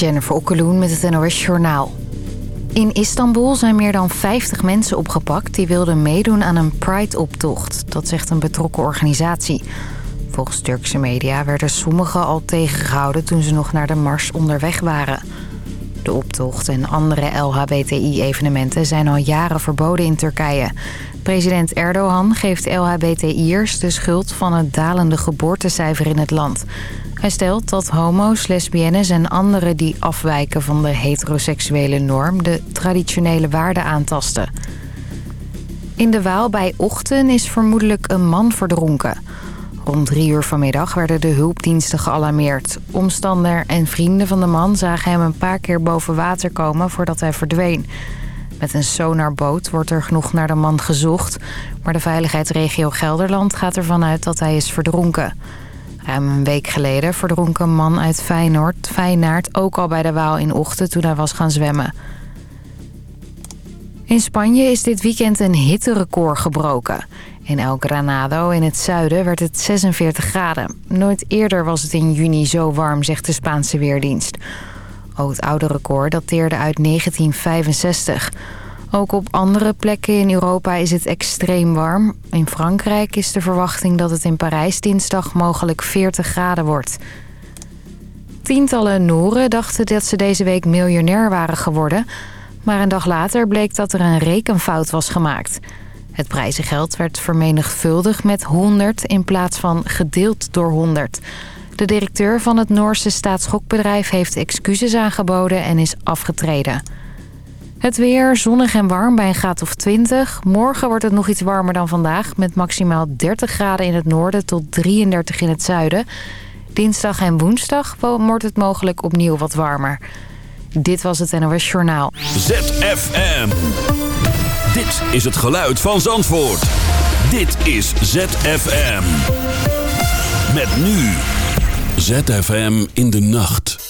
Jennifer Okkeloen met het NOS Journaal. In Istanbul zijn meer dan 50 mensen opgepakt... die wilden meedoen aan een Pride-optocht. Dat zegt een betrokken organisatie. Volgens Turkse media werden sommigen al tegengehouden... toen ze nog naar de mars onderweg waren. De optocht en andere LHBTI-evenementen zijn al jaren verboden in Turkije. President Erdogan geeft LHBTI'ers de schuld van het dalende geboortecijfer in het land... Hij stelt dat homo's, lesbiennes en anderen die afwijken van de heteroseksuele norm... de traditionele waarden aantasten. In de Waal bij Ochten is vermoedelijk een man verdronken. Rond drie uur vanmiddag werden de hulpdiensten gealarmeerd. Omstander en vrienden van de man zagen hem een paar keer boven water komen voordat hij verdween. Met een sonarboot wordt er genoeg naar de man gezocht... maar de veiligheidsregio Gelderland gaat ervan uit dat hij is verdronken... Een week geleden verdronk een man uit Feyenoord, Feyenoord ook al bij de Waal in Ochten toen hij was gaan zwemmen. In Spanje is dit weekend een hitterecord gebroken. In El Granado in het zuiden werd het 46 graden. Nooit eerder was het in juni zo warm, zegt de Spaanse Weerdienst. Ook het oude record dateerde uit 1965. Ook op andere plekken in Europa is het extreem warm. In Frankrijk is de verwachting dat het in Parijs dinsdag mogelijk 40 graden wordt. Tientallen Noeren dachten dat ze deze week miljonair waren geworden... maar een dag later bleek dat er een rekenfout was gemaakt. Het prijzengeld werd vermenigvuldigd met 100 in plaats van gedeeld door 100. De directeur van het Noorse staatsschokbedrijf heeft excuses aangeboden en is afgetreden. Het weer zonnig en warm bij een graad of 20. Morgen wordt het nog iets warmer dan vandaag... met maximaal 30 graden in het noorden tot 33 in het zuiden. Dinsdag en woensdag wordt het mogelijk opnieuw wat warmer. Dit was het NOS Journaal. ZFM. Dit is het geluid van Zandvoort. Dit is ZFM. Met nu. ZFM in de nacht.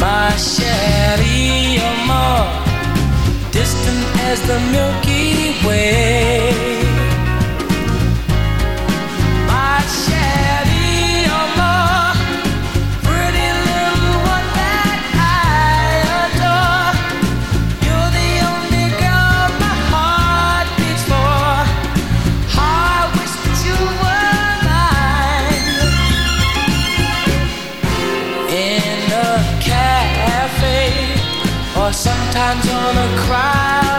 My shadow, oh, more distant as the Milky Way. sometimes wanna cry.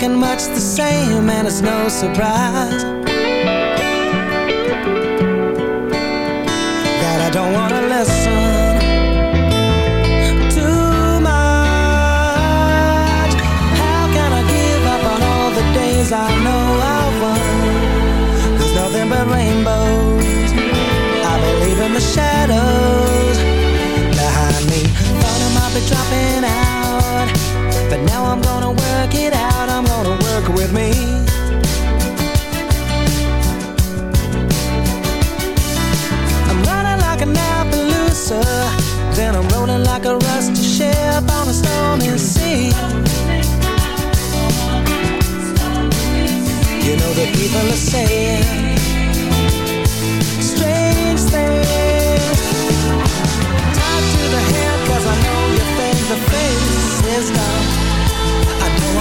looking much the same and it's no surprise That I don't wanna listen too much. How can I give up on all the days I know I've won? There's nothing but rainbows. I believe in the shadows behind me. Thought I might be dropping out But now I'm gonna work it out with me. I'm running like an Appaloosa Then I'm rolling like a rusty ship on a stormy sea. You know the people are saying Strange things. Tied to the head I know you think the face is gone.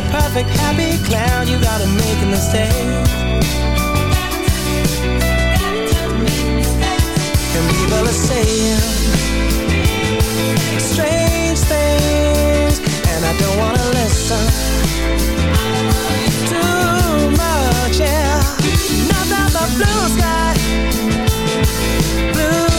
a perfect happy clown, you gotta make a mistake. And people are saying strange things, and I don't wanna listen. Too much, yeah. Nothing but blue sky. Blue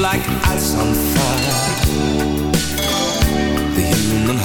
like ice on fire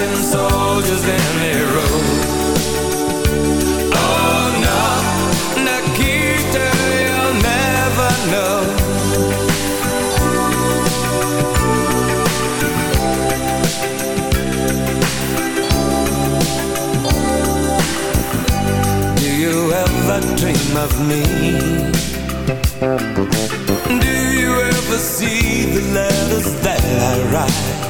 Tempting soldiers in a row. Oh no, Nikita, you'll never know. Do you ever dream of me? Do you ever see the letters that I write?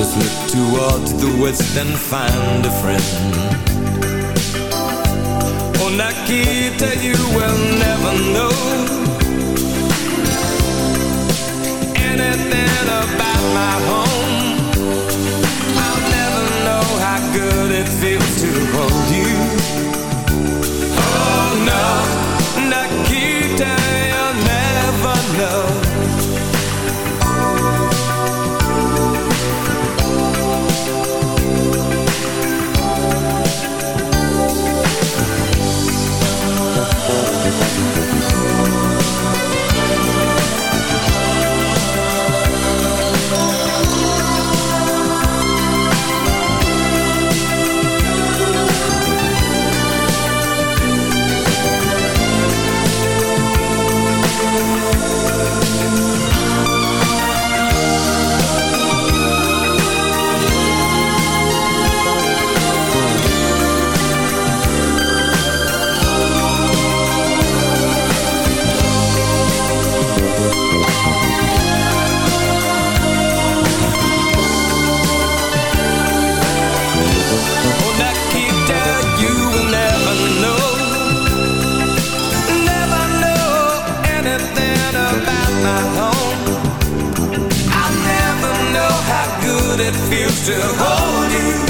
Just look towards the west and find a friend. Oh, Nikita, you will never know Anything about my home. I'll never know how good it feels to hold you. Oh, no, it feels to hold you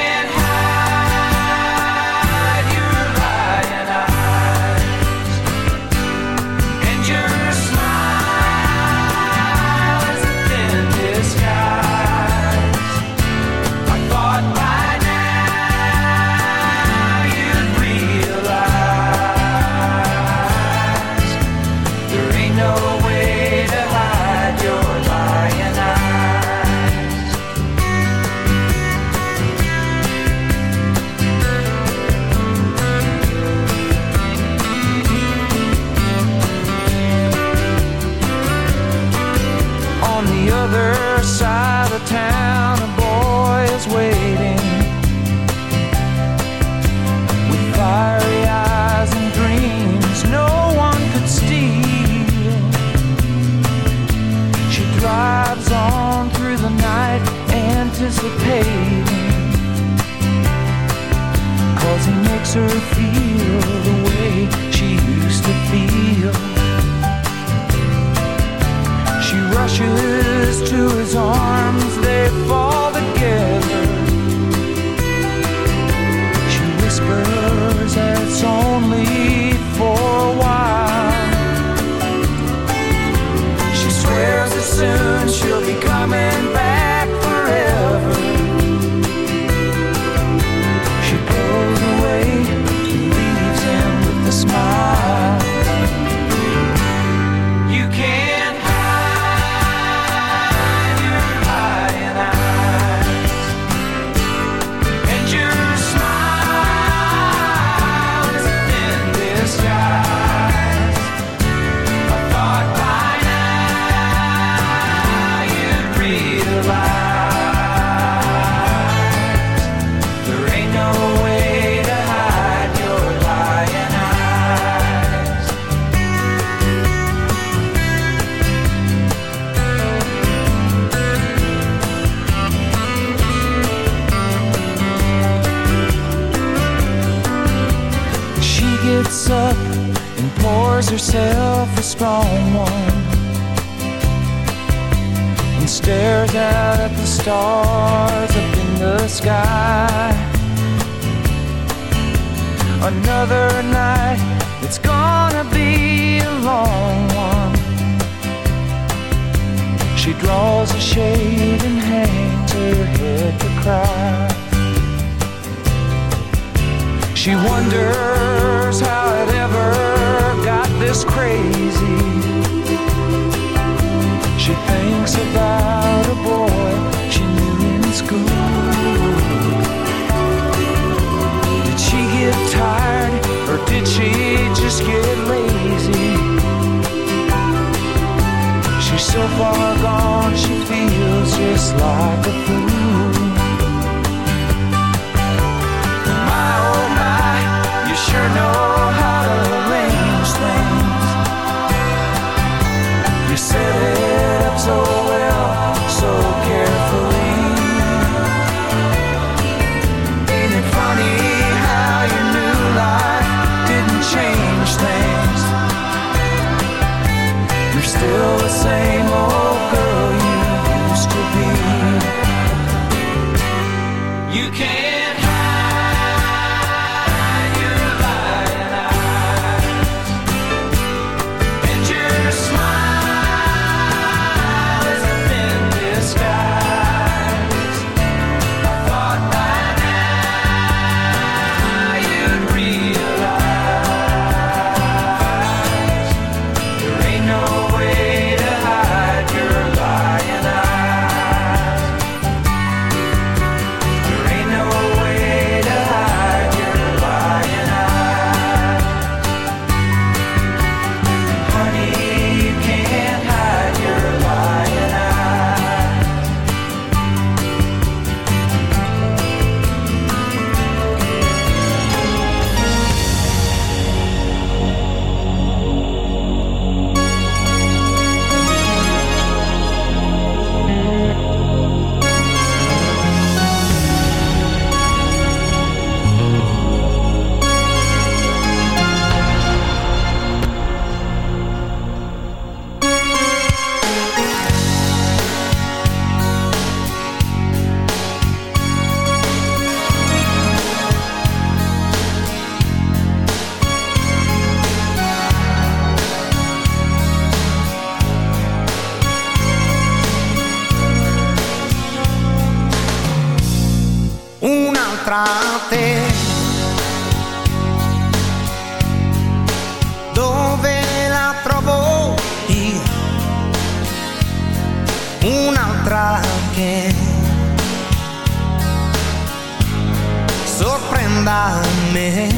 a me.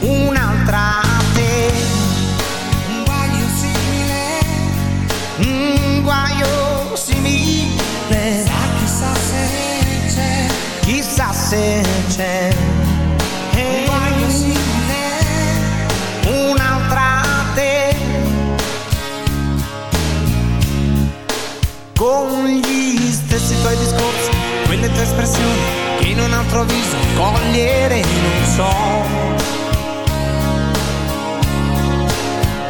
Un'altra te, un guaio simile, un guaio simile. Sa chissà se c'è, chissà se c'è. perfetta espressione che in un altro viso cogliere non so.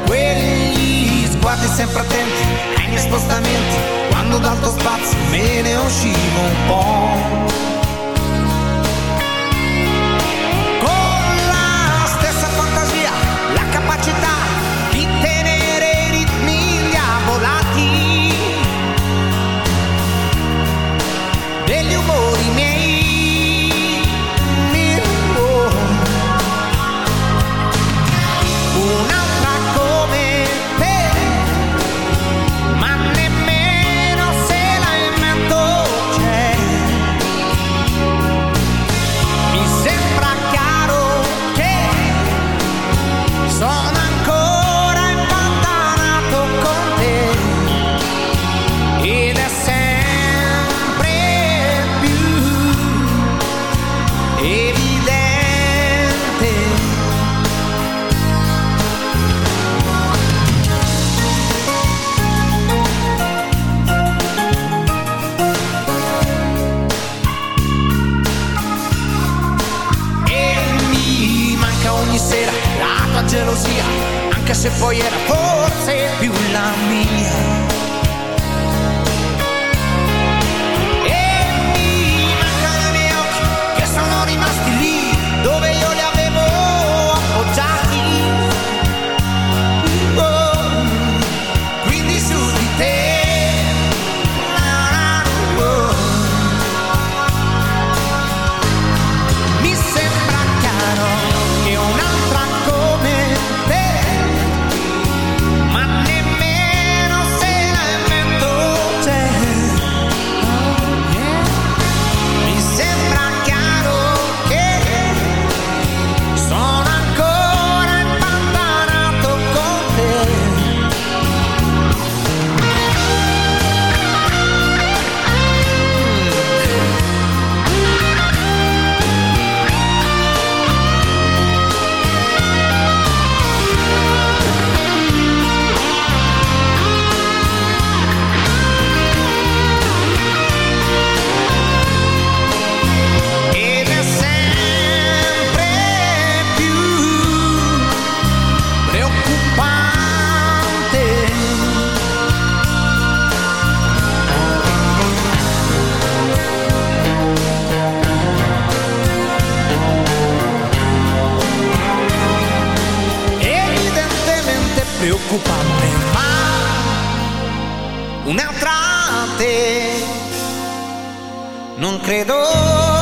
Quelli sguardi sempre attenti ai miei spostamenti, quando dal tuo spazio me ne uscivo un po'. preoccupante, ma un'altra te non credo.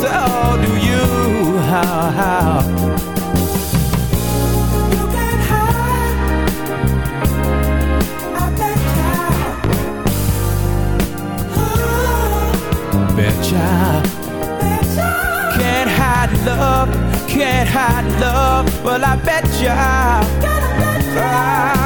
so do you. How, how? Betcha. betcha. Can't hide love, can't hide love, but I betcha. Gotta betcha. Ah.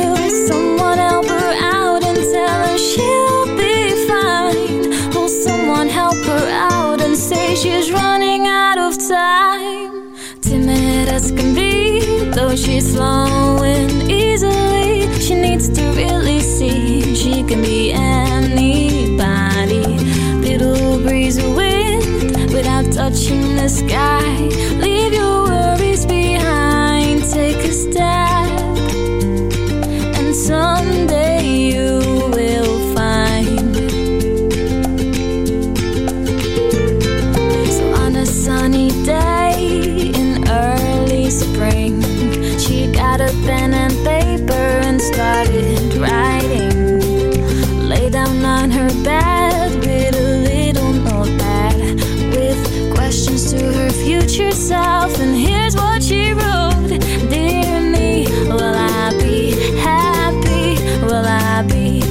though she's flowing easily, she needs to really see she can be anybody. Little breeze of wind without touching the sky. Be?